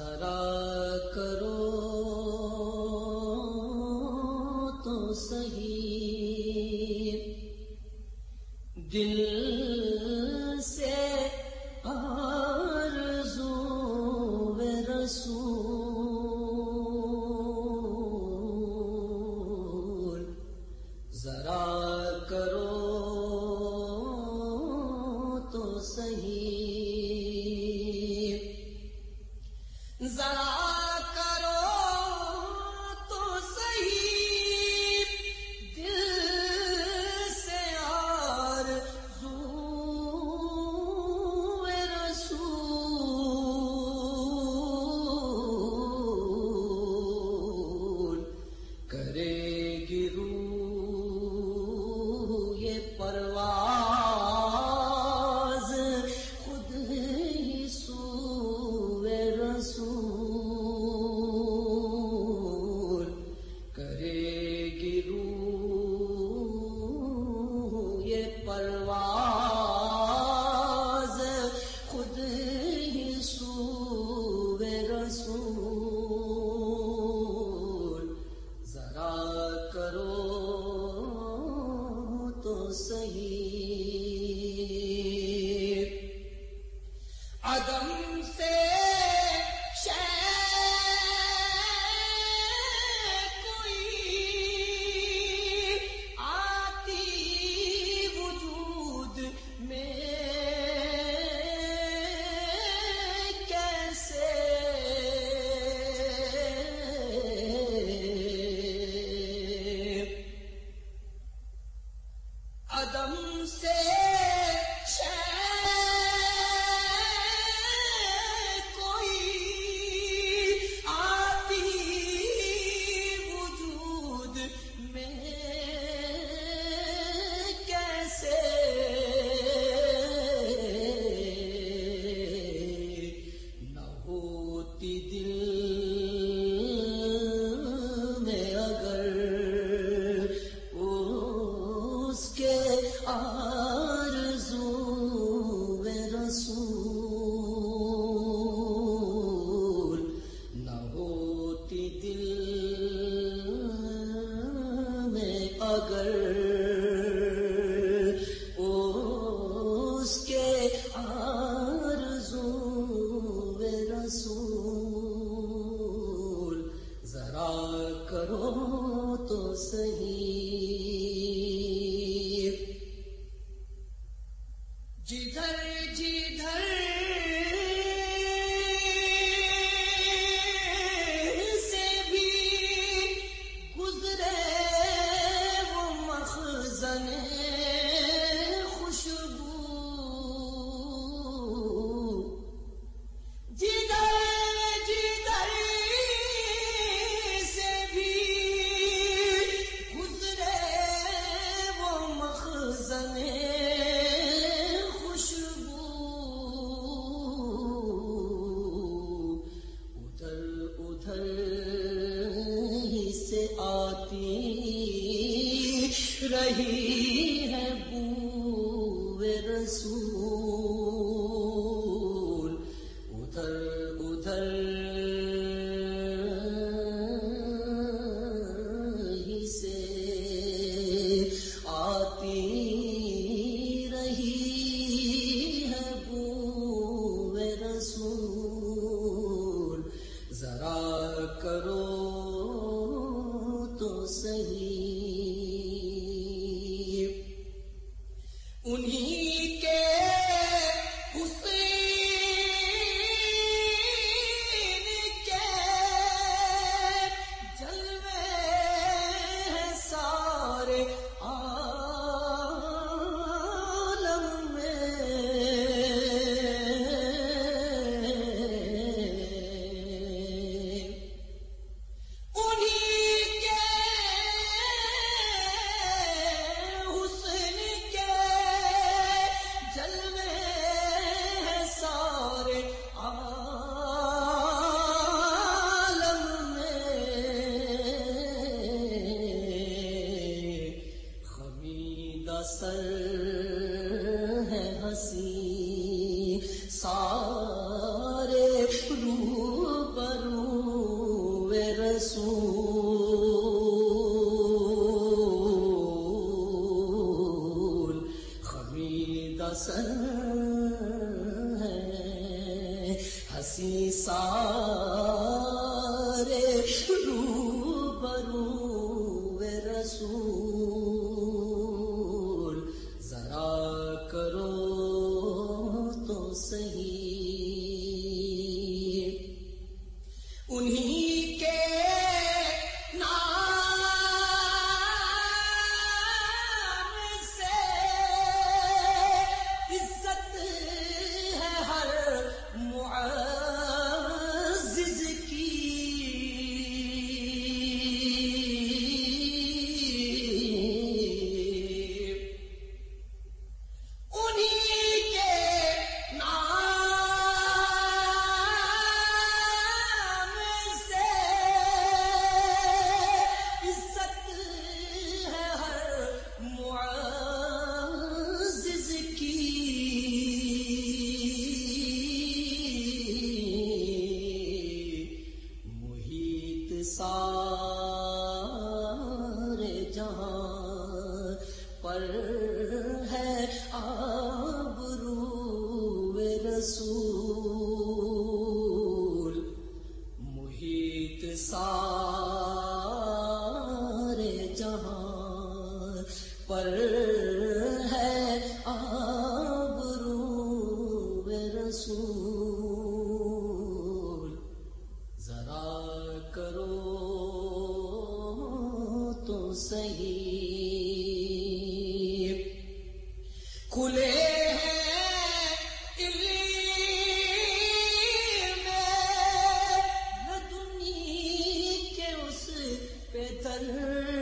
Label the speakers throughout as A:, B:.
A: ذرا کرو تو صحیح۔ دل میں اگر ادھر ہی سے آتی رہی۔ سر ہے ہنسی سارے روپ رو رسول۔ خمید سر ہے ہنسی سار صحیح۔ تر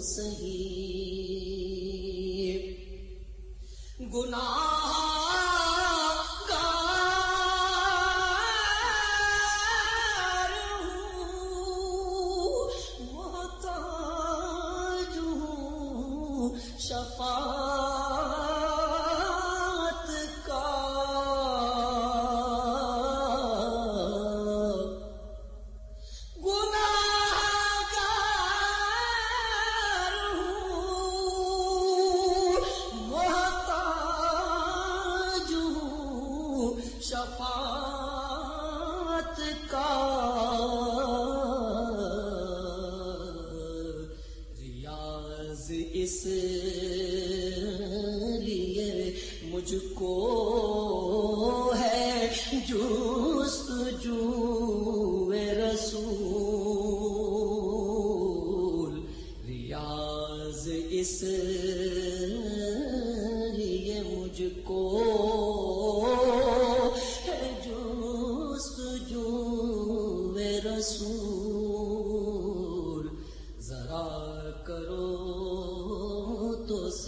A: صحیح۔ گناہ کس لیے مجھ کو ہے جوست جو رسول ریاض اس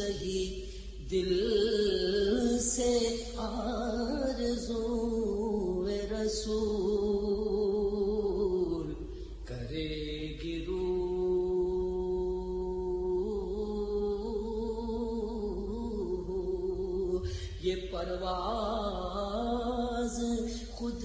A: سہی دل سے آرزو رسول کرے گرو۔ یہ پرواز خود